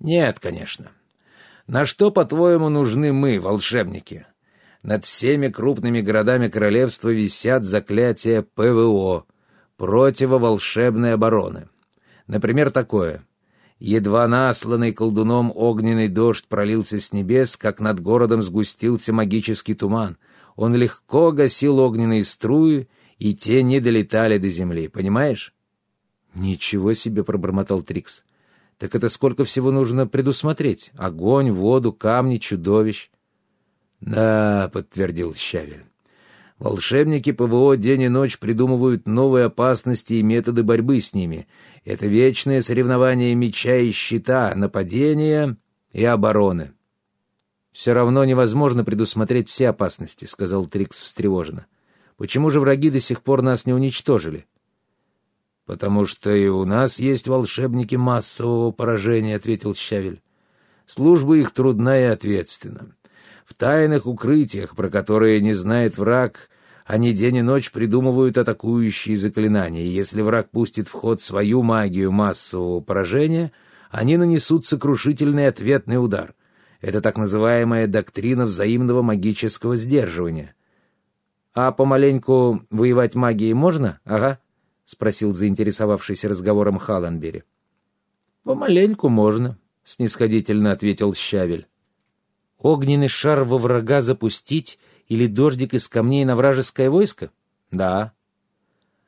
Нет, конечно. На что, по-твоему, нужны мы, волшебники? Над всеми крупными городами королевства висят заклятия ПВО, противоволшебной обороны. Например, такое. Едва насланный колдуном огненный дождь пролился с небес, как над городом сгустился магический туман. Он легко гасил огненные струи, и те не долетали до земли, понимаешь? «Ничего себе!» — пробормотал Трикс. «Так это сколько всего нужно предусмотреть? Огонь, воду, камни, чудовищ?» «Да», — подтвердил Щавель. «Волшебники ПВО день и ночь придумывают новые опасности и методы борьбы с ними. Это вечное соревнование меча и щита, нападения и обороны». «Все равно невозможно предусмотреть все опасности», — сказал Трикс встревоженно. «Почему же враги до сих пор нас не уничтожили?» «Потому что и у нас есть волшебники массового поражения», — ответил Щавель. «Служба их трудна и ответственна. В тайных укрытиях, про которые не знает враг, они день и ночь придумывают атакующие заклинания, и если враг пустит в ход свою магию массового поражения, они нанесут сокрушительный ответный удар. Это так называемая доктрина взаимного магического сдерживания. «А помаленьку воевать магией можно? Ага», — спросил заинтересовавшийся разговором Халленбери. «Помаленьку можно», — снисходительно ответил Щавель. «Огненный шар во врага запустить или дождик из камней на вражеское войско? Да.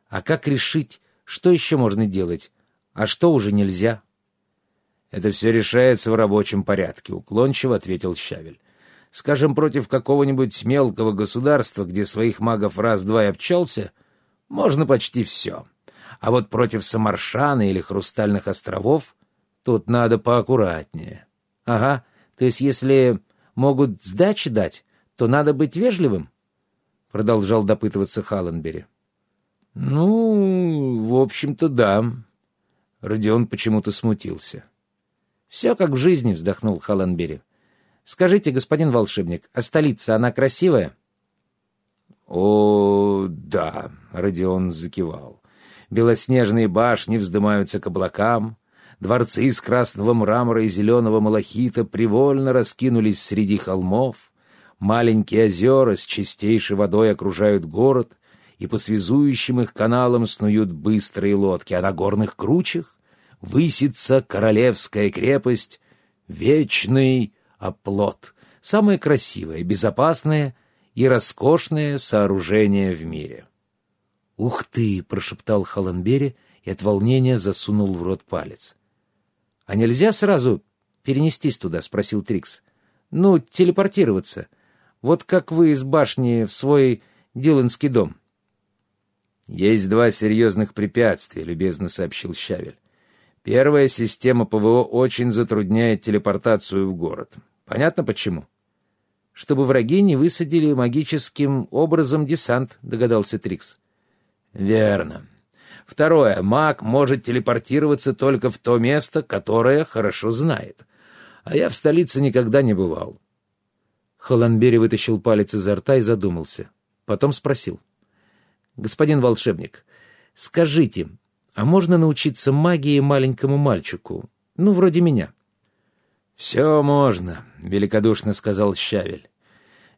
А как решить, что еще можно делать, а что уже нельзя?» «Это все решается в рабочем порядке», — уклончиво ответил Щавель. «Скажем, против какого-нибудь мелкого государства, где своих магов раз-два и обчелся, можно почти все. А вот против Самаршана или Хрустальных островов тут надо поаккуратнее. Ага, то есть если могут сдачи дать, то надо быть вежливым?» — продолжал допытываться Халленбери. «Ну, в общем-то, да». Родион почему-то смутился. «Все как в жизни», — вздохнул Халленбери. «Скажите, господин волшебник, а столица, она красивая?» «О, да», — Родион закивал. «Белоснежные башни вздымаются к облакам, дворцы из красного мрамора и зеленого малахита привольно раскинулись среди холмов, Маленькие озера с чистейшей водой окружают город, и по связующим их каналам снуют быстрые лодки, а на горных кручах высится королевская крепость, вечный оплот, самое красивое, безопасное и роскошное сооружение в мире. «Ух ты!» — прошептал Холленбери и от волнения засунул в рот палец. «А нельзя сразу перенестись туда?» — спросил Трикс. «Ну, телепортироваться. Вот как вы из башни в свой Диланский дом». «Есть два серьезных препятствия», — любезно сообщил Щавель. «Первая система ПВО очень затрудняет телепортацию в город. Понятно почему?» «Чтобы враги не высадили магическим образом десант», — догадался Трикс. «Верно. Второе. Маг может телепортироваться только в то место, которое хорошо знает. А я в столице никогда не бывал. Холландбери вытащил палец изо рта и задумался. Потом спросил. «Господин волшебник, скажите, а можно научиться магии маленькому мальчику? Ну, вроде меня». «Все можно», — великодушно сказал Щавель.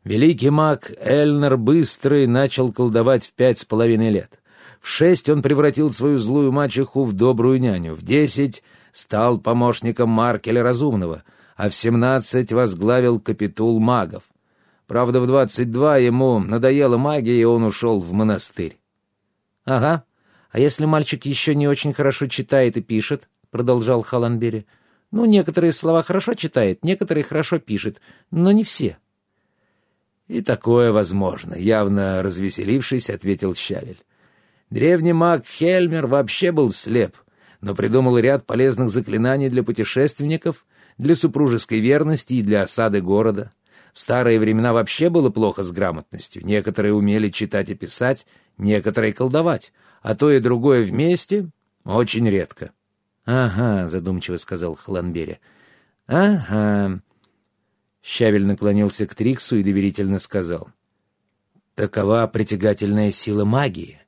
Великий маг Эльнер Быстрый начал колдовать в пять с половиной лет. В шесть он превратил свою злую мачеху в добрую няню. В десять стал помощником Маркеля Разумного — а в семнадцать возглавил капитул магов. Правда, в двадцать два ему надоела магия, и он ушел в монастырь. — Ага. А если мальчик еще не очень хорошо читает и пишет? — продолжал Халанбери. — Ну, некоторые слова хорошо читает, некоторые хорошо пишет, но не все. — И такое возможно, — явно развеселившись, ответил Щавель. Древний маг Хельмер вообще был слеп, но придумал ряд полезных заклинаний для путешественников для супружеской верности и для осады города. В старые времена вообще было плохо с грамотностью. Некоторые умели читать и писать, некоторые колдовать, а то и другое вместе очень редко. — Ага, — задумчиво сказал Хланбери. — Ага. Щавель наклонился к Триксу и доверительно сказал. — Такова притягательная сила магии,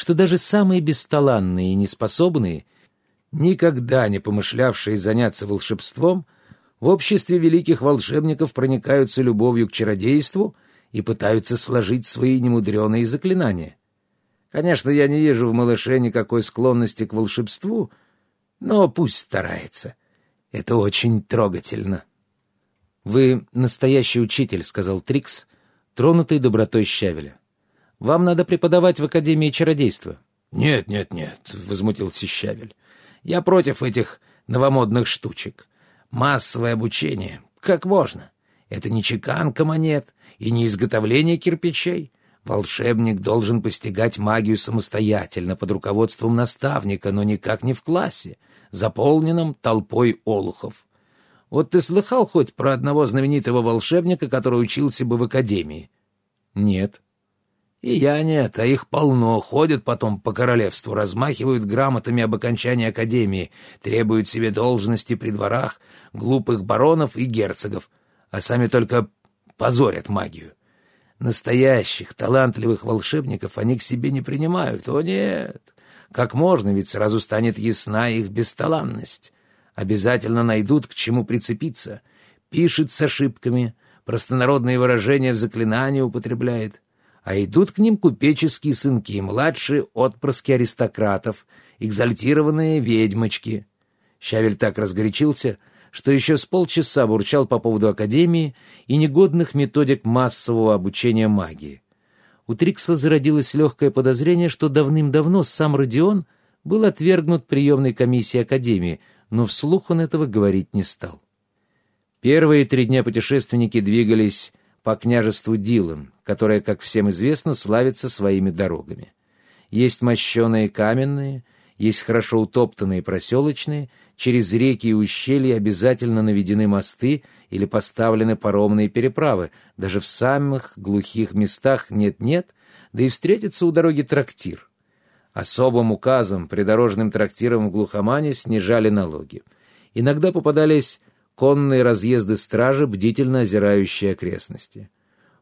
что даже самые бесталанные и неспособные никогда не помышлявшие заняться волшебством, в обществе великих волшебников проникаются любовью к чародейству и пытаются сложить свои немудреные заклинания. Конечно, я не вижу в малыше никакой склонности к волшебству, но пусть старается. Это очень трогательно. — Вы настоящий учитель, — сказал Трикс, тронутый добротой Щавеля. — Вам надо преподавать в Академии чародейства. — Нет, нет, нет, — возмутился Щавель. — Я против этих новомодных штучек. Массовое обучение. Как можно? Это не чеканка монет и не изготовление кирпичей. Волшебник должен постигать магию самостоятельно, под руководством наставника, но никак не в классе, заполненном толпой олухов. Вот ты слыхал хоть про одного знаменитого волшебника, который учился бы в академии? Нет. И я нет, а их полно, ходят потом по королевству, размахивают грамотами об окончании академии, требуют себе должности при дворах глупых баронов и герцогов, а сами только позорят магию. Настоящих, талантливых волшебников они к себе не принимают. О нет! Как можно, ведь сразу станет ясна их бесталанность обязательно найдут к чему прицепиться. Пишет с ошибками, простонародные выражения в заклинании употребляет. А идут к ним купеческие сынки, младшие отпрыски аристократов, экзальтированные ведьмочки. Щавель так разгорячился, что еще с полчаса бурчал по поводу Академии и негодных методик массового обучения магии. У Трикса зародилось легкое подозрение, что давным-давно сам Родион был отвергнут приемной комиссией Академии, но вслух он этого говорить не стал. Первые три дня путешественники двигались по княжеству Дилан, которое, как всем известно, славится своими дорогами. Есть мощеные каменные, есть хорошо утоптанные проселочные, через реки и ущелья обязательно наведены мосты или поставлены паромные переправы, даже в самых глухих местах нет-нет, да и встретится у дороги трактир. Особым указом придорожным трактирам в глухомане снижали налоги. Иногда попадались конные разъезды стражи, бдительно озирающие окрестности.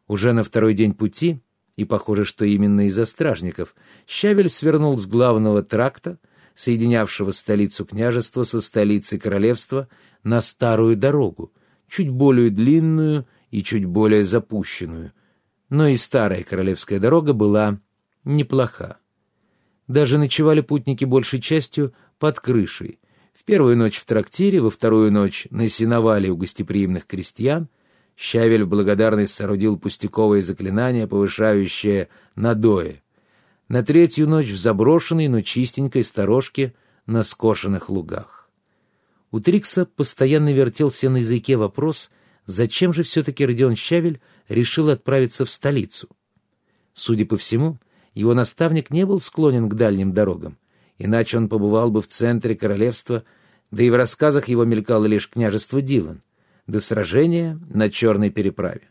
Уже на второй день пути, и похоже, что именно из-за стражников, Щавель свернул с главного тракта, соединявшего столицу княжества со столицей королевства, на старую дорогу, чуть более длинную и чуть более запущенную. Но и старая королевская дорога была неплоха. Даже ночевали путники большей частью под крышей. В первую ночь в трактире, во вторую ночь на сеновале у гостеприимных крестьян. Щавель в благодарность соорудил пустяковое заклинание, повышающее надои. На третью ночь в заброшенной, но чистенькой сторожке на скошенных лугах. У Трикса постоянно вертелся на языке вопрос, зачем же все-таки Родион Щавель решил отправиться в столицу. Судя по всему, его наставник не был склонен к дальним дорогам, иначе он побывал бы в центре королевства, да и в рассказах его мелькало лишь княжество Дилан, до сражения на Черной переправе.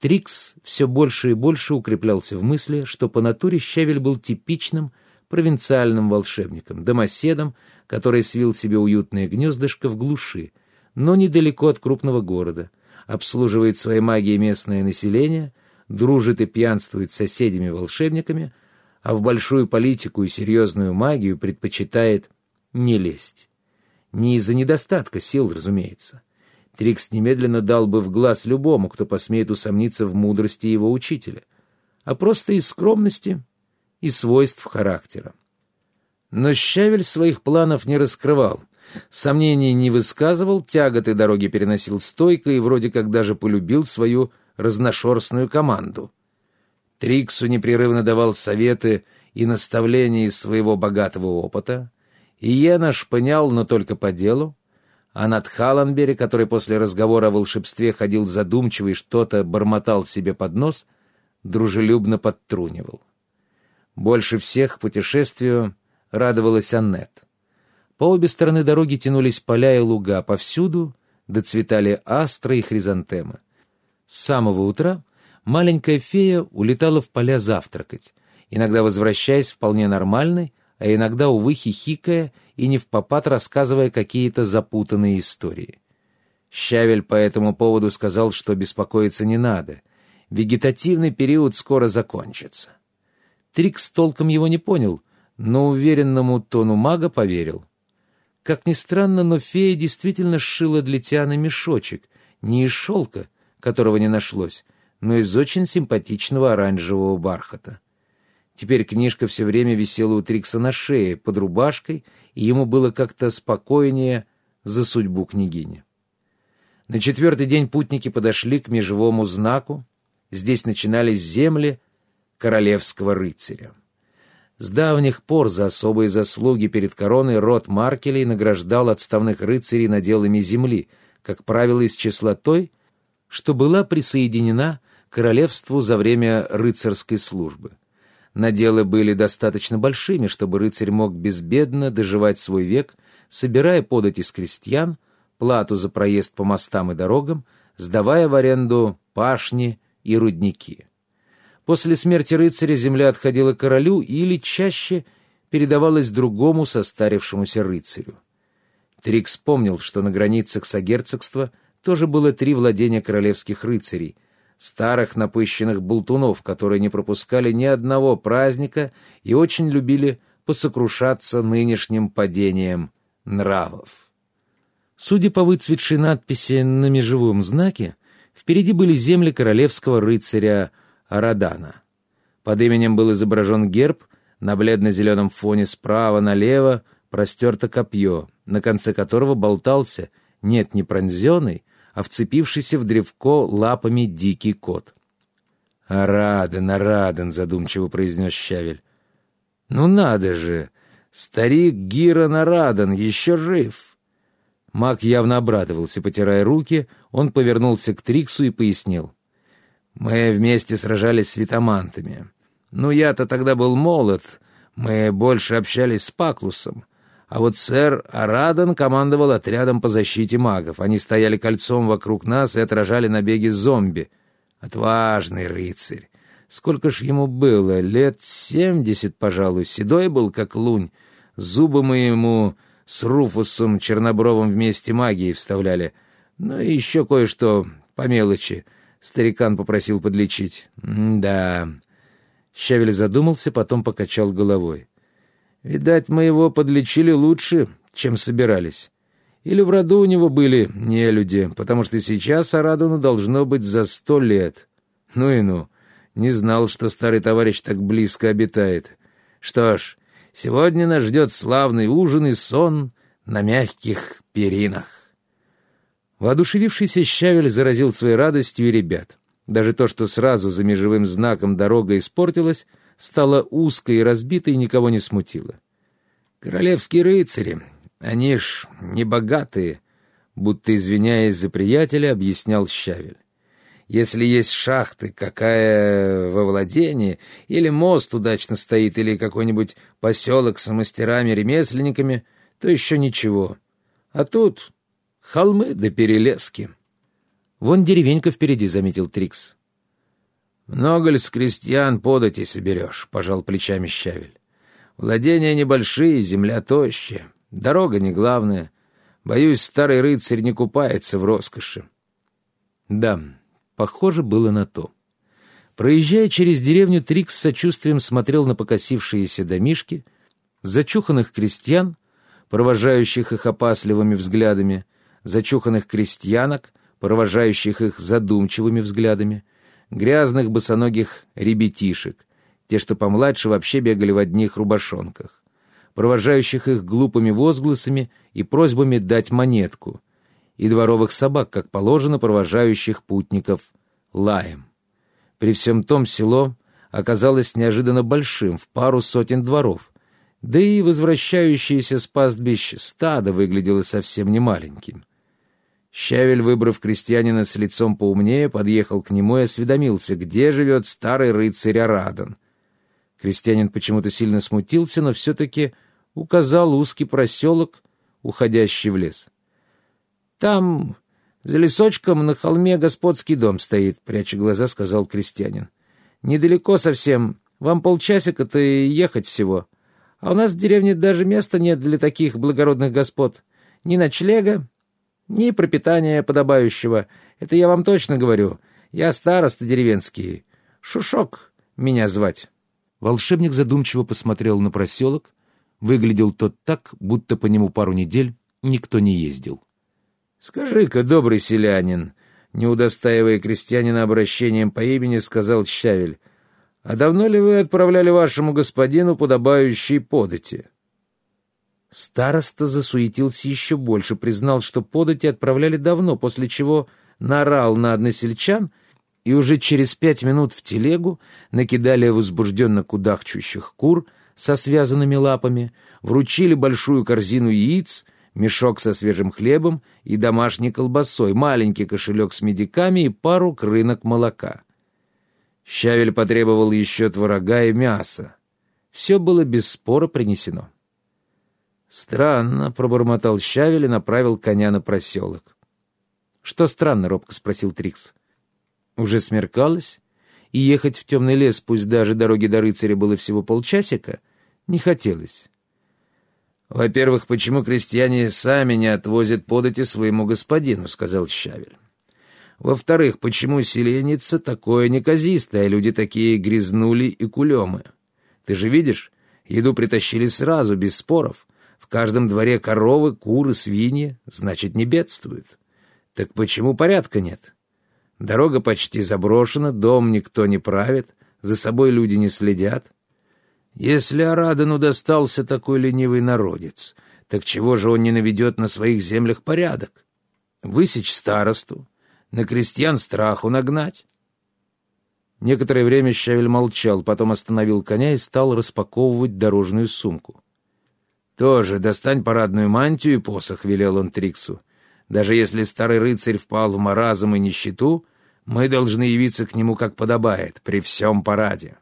Трикс все больше и больше укреплялся в мысли, что по натуре Щавель был типичным провинциальным волшебником, домоседом, который свил себе уютное гнездышко в глуши, но недалеко от крупного города, обслуживает своей магией местное население — дружит и пьянствует с соседями-волшебниками, а в большую политику и серьезную магию предпочитает не лезть. Не из-за недостатка сил, разумеется. Трикс немедленно дал бы в глаз любому, кто посмеет усомниться в мудрости его учителя, а просто из скромности и свойств характера. Но Щавель своих планов не раскрывал, сомнений не высказывал, тяготы дороги переносил стойко и вроде как даже полюбил свою разношерстную команду. Триксу непрерывно давал советы и наставления из своего богатого опыта, Иена шпынял, но только по делу, а над Халанбери, который после разговора о волшебстве ходил задумчивый, что-то бормотал себе под нос, дружелюбно подтрунивал. Больше всех путешествию радовалась Аннет. По обе стороны дороги тянулись поля и луга, повсюду доцветали астры и хризантемы. С самого утра маленькая фея улетала в поля завтракать, иногда возвращаясь вполне нормальной, а иногда, увы, хихикая и не в попад рассказывая какие-то запутанные истории. Щавель по этому поводу сказал, что беспокоиться не надо. Вегетативный период скоро закончится. Трикс толком его не понял, но уверенному тону мага поверил. Как ни странно, но фея действительно сшила для Тианы мешочек, не из шелка, которого не нашлось, но из очень симпатичного оранжевого бархата. Теперь книжка все время висела у Трикса на шее, под рубашкой, и ему было как-то спокойнее за судьбу княгини. На четвертый день путники подошли к межевому знаку. Здесь начинались земли королевского рыцаря. С давних пор за особые заслуги перед короной род Маркелей награждал отставных рыцарей наделами земли, как правило, из числа той, что была присоединена королевству за время рыцарской службы. Наделы были достаточно большими, чтобы рыцарь мог безбедно доживать свой век, собирая подать из крестьян, плату за проезд по мостам и дорогам, сдавая в аренду пашни и рудники. После смерти рыцаря земля отходила королю или чаще передавалась другому состарившемуся рыцарю. Трикс помнил, что на границах согерцогства тоже было три владения королевских рыцарей, старых напыщенных болтунов, которые не пропускали ни одного праздника и очень любили посокрушаться нынешним падением нравов. Судя по выцветшей надписи на межевом знаке, впереди были земли королевского рыцаря Арадана. Под именем был изображен герб, на бледно-зеленом фоне справа налево простерто копье, на конце которого болтался, нет, не пронзенный, а вцепившийся в древко лапами дикий кот. «Араден, Араден», — задумчиво произнес Щавель. «Ну надо же! Старик Гирон Араден еще жив!» Маг явно обрадовался, потирая руки, он повернулся к Триксу и пояснил. Мы вместе сражались с витамантами. Ну, я-то тогда был молод, мы больше общались с Паклусом. А вот сэр Арадан командовал отрядом по защите магов. Они стояли кольцом вокруг нас и отражали набеги зомби. Отважный рыцарь. Сколько ж ему было? Лет семьдесят, пожалуй. Седой был, как лунь. Зубы мы ему с Руфусом Чернобровым вместе магии вставляли. Ну и еще кое-что по мелочи — Старикан попросил подлечить. «Да...» Щавель задумался, потом покачал головой. «Видать, мы его подлечили лучше, чем собирались. Или в роду у него были не люди, потому что сейчас Арадону должно быть за сто лет. Ну и ну, не знал, что старый товарищ так близко обитает. Что ж, сегодня нас ждет славный ужин и сон на мягких перинах». Воодушевившийся Щавель заразил своей радостью и ребят. Даже то, что сразу за межевым знаком дорога испортилась, стало узкой и разбитой никого не смутило. «Королевские рыцари, они ж не богатые», будто извиняясь за приятеля, объяснял Щавель. «Если есть шахты, какая во владении, или мост удачно стоит, или какой-нибудь поселок с мастерами-ремесленниками, то еще ничего. А тут Холмы да перелески. Вон деревенька впереди, — заметил Трикс. Много ли с крестьян подати соберешь, — пожал плечами Щавель. Владения небольшие, земля тощая, дорога не главная. Боюсь, старый рыцарь не купается в роскоши. Да, похоже было на то. Проезжая через деревню, Трикс с сочувствием смотрел на покосившиеся домишки, зачуханных крестьян, провожающих их опасливыми взглядами, зачуханных крестьянок, провожающих их задумчивыми взглядами, грязных босоногих ребятишек, те, что помладше, вообще бегали в одних рубашонках, провожающих их глупыми возгласами и просьбами дать монетку, и дворовых собак, как положено, провожающих путников лаем. При всем том село оказалось неожиданно большим, в пару сотен дворов, да и возвращающееся с пастбищ стадо выглядело совсем не маленьким. Щавель, выбрав крестьянина с лицом поумнее, подъехал к нему и осведомился, где живет старый рыцарь Арадан. Крестьянин почему-то сильно смутился, но все-таки указал узкий проселок, уходящий в лес. «Там, за лесочком, на холме господский дом стоит», — пряча глаза, сказал крестьянин. «Недалеко совсем, вам полчасика-то ехать всего. А у нас в деревне даже места нет для таких благородных господ. Ни ночлега, ни пропитания подобающего. Это я вам точно говорю. Я староста деревенский. Шушок меня звать». Волшебник задумчиво посмотрел на проселок, Выглядел тот так, будто по нему пару недель никто не ездил. «Скажи-ка, добрый селянин», — не удостаивая крестьянина обращением по имени, сказал Щавель, «а давно ли вы отправляли вашему господину подобающие подати?» Староста засуетился еще больше, признал, что подати отправляли давно, после чего наорал на односельчан, и уже через пять минут в телегу накидали возбужденно кудахчущих кур со связанными лапами, вручили большую корзину яиц, мешок со свежим хлебом и домашней колбасой, маленький кошелек с медиками и пару крынок молока. Щавель потребовал еще творога и мяса. Все было без спора принесено. «Странно», — пробормотал Щавель и направил коня на проселок. «Что странно?» — робко спросил Трикс. Уже смеркалось, и ехать в темный лес, пусть даже дороги до рыцаря было всего полчасика, не хотелось. «Во-первых, почему крестьяне сами не отвозят подати своему господину?» — сказал Щавель. «Во-вторых, почему селеница такое неказистое, а люди такие грязнули и кулемы? Ты же видишь, еду притащили сразу, без споров» каждом дворе коровы, куры, свиньи, значит, не бедствуют. Так почему порядка нет? Дорога почти заброшена, дом никто не правит, за собой люди не следят. Если Арадану достался такой ленивый народец, так чего же он не наведет на своих землях порядок? Высечь старосту, на крестьян страху нагнать? Некоторое время Щавель молчал, потом остановил коня и стал распаковывать дорожную сумку. «Тоже достань парадную мантию и посох», — велел он Триксу. «Даже если старый рыцарь впал в маразм и нищету, мы должны явиться к нему как подобает, при всем параде».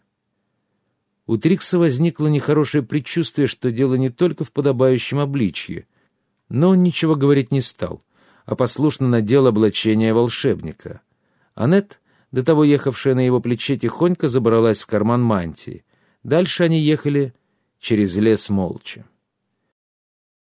У Трикса возникло нехорошее предчувствие, что дело не только в подобающем обличье. Но он ничего говорить не стал, а послушно надел облачение волшебника. Аннет, до того ехавшая на его плече, тихонько забралась в карман мантии. Дальше они ехали через лес молча.